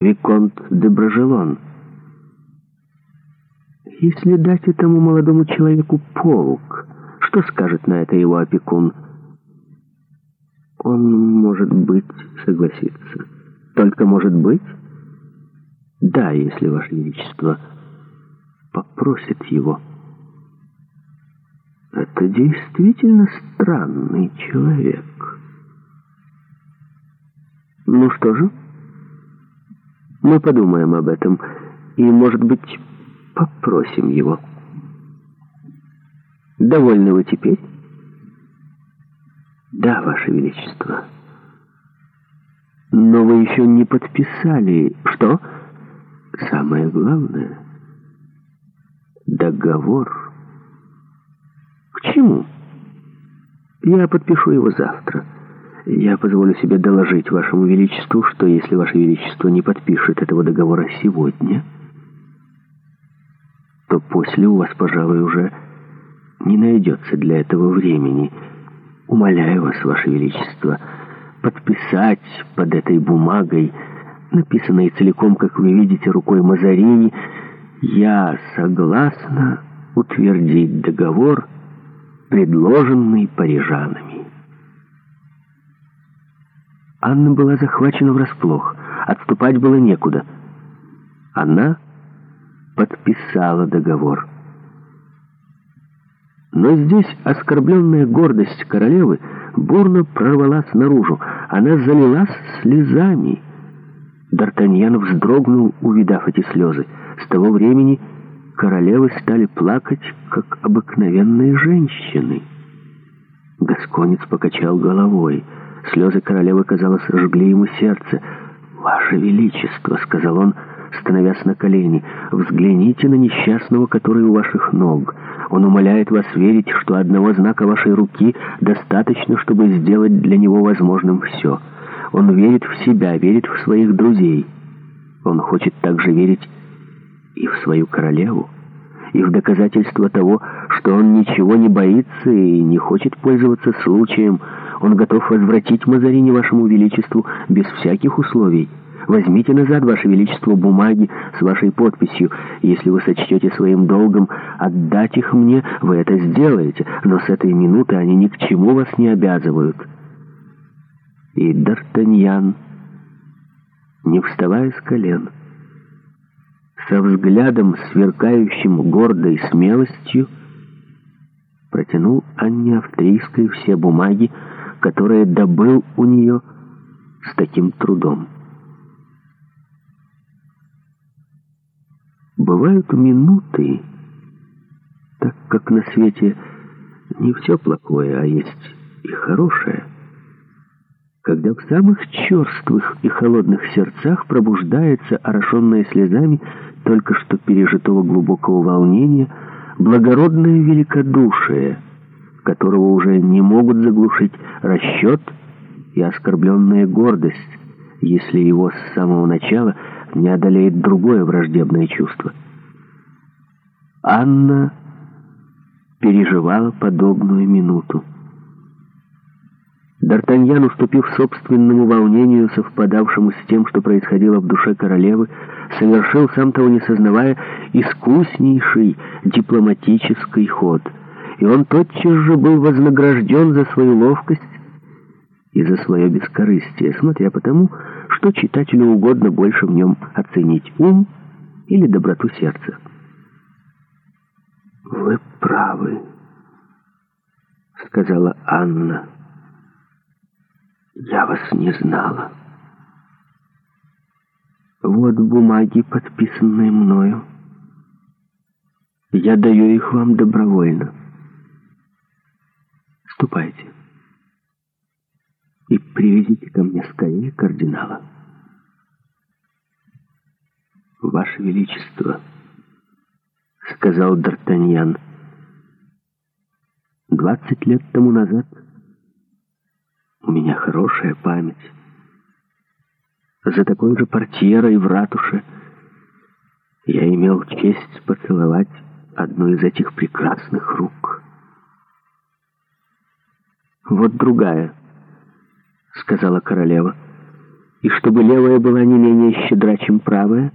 Виконт де Доброжелон. Если дать этому молодому человеку полук, что скажет на это его опекун? Он, может быть, согласится. Только может быть? Да, если Ваше Величество попросит его. Это действительно странный человек. Ну что же? Мы подумаем об этом и, может быть, попросим его. Довольны вы теперь? Да, Ваше Величество. Но вы еще не подписали... Что? Самое главное... Договор. К чему? Я подпишу его завтра. Я позволю себе доложить вашему величеству, что если ваше величество не подпишет этого договора сегодня, то после у вас, пожалуй, уже не найдется для этого времени. Умоляю вас, ваше величество, подписать под этой бумагой, написанной целиком, как вы видите, рукой Мазарини, «Я согласна утвердить договор, предложенный парижанами». Анна была захвачена врасплох. Отступать было некуда. Она подписала договор. Но здесь оскорбленная гордость королевы бурно прорвалась наружу. Она залилась слезами. Д'Артаньян вздрогнул, увидав эти слезы. С того времени королевы стали плакать, как обыкновенные женщины. Гасконец покачал головой — Слезы королевы, казалось, жгли ему сердце. «Ваше Величество!» — сказал он, становясь на колени. «Взгляните на несчастного, который у ваших ног. Он умоляет вас верить, что одного знака вашей руки достаточно, чтобы сделать для него возможным все. Он верит в себя, верит в своих друзей. Он хочет также верить и в свою королеву, и в доказательство того, что он ничего не боится и не хочет пользоваться случаем, он готов возвратить Мазарини вашему величеству без всяких условий. Возьмите назад, ваше величество, бумаги с вашей подписью. Если вы сочтете своим долгом отдать их мне, вы это сделаете, но с этой минуты они ни к чему вас не обязывают». И Д'Артаньян, не вставая с колен, со взглядом, сверкающим гордой смелостью, протянул Анне Австрийской все бумаги, которое добыл у нее с таким трудом. Бывают минуты, так как на свете не все плохое, а есть и хорошее, когда в самых черствых и холодных сердцах пробуждается, орошенная слезами только что пережитого глубокого волнения, благородное великодушие — которого уже не могут заглушить расчет и оскорбленная гордость, если его с самого начала не одолеет другое враждебное чувство. Анна переживала подобную минуту. Д'Артаньян, уступив собственному волнению, совпадавшему с тем, что происходило в душе королевы, совершил, сам того не сознавая, искуснейший дипломатический ход — и он тотчас же был вознагражден за свою ловкость и за свое бескорыстие, смотря потому, что читателю угодно больше в нем оценить ум или доброту сердца. «Вы правы», — сказала Анна. «Я вас не знала. Вот бумаги, подписанные мною. Я даю их вам добровольно». Ступайте. И привезите ко мне скорее кардинала. Ваше Величество, сказал Д'Артаньян, двадцать лет тому назад у меня хорошая память. За такой же портьерой в ратуше я имел честь поцеловать одну из этих прекрасных рук. Вот другая, сказала королева. И чтобы левая была не менее щедра, чем правая,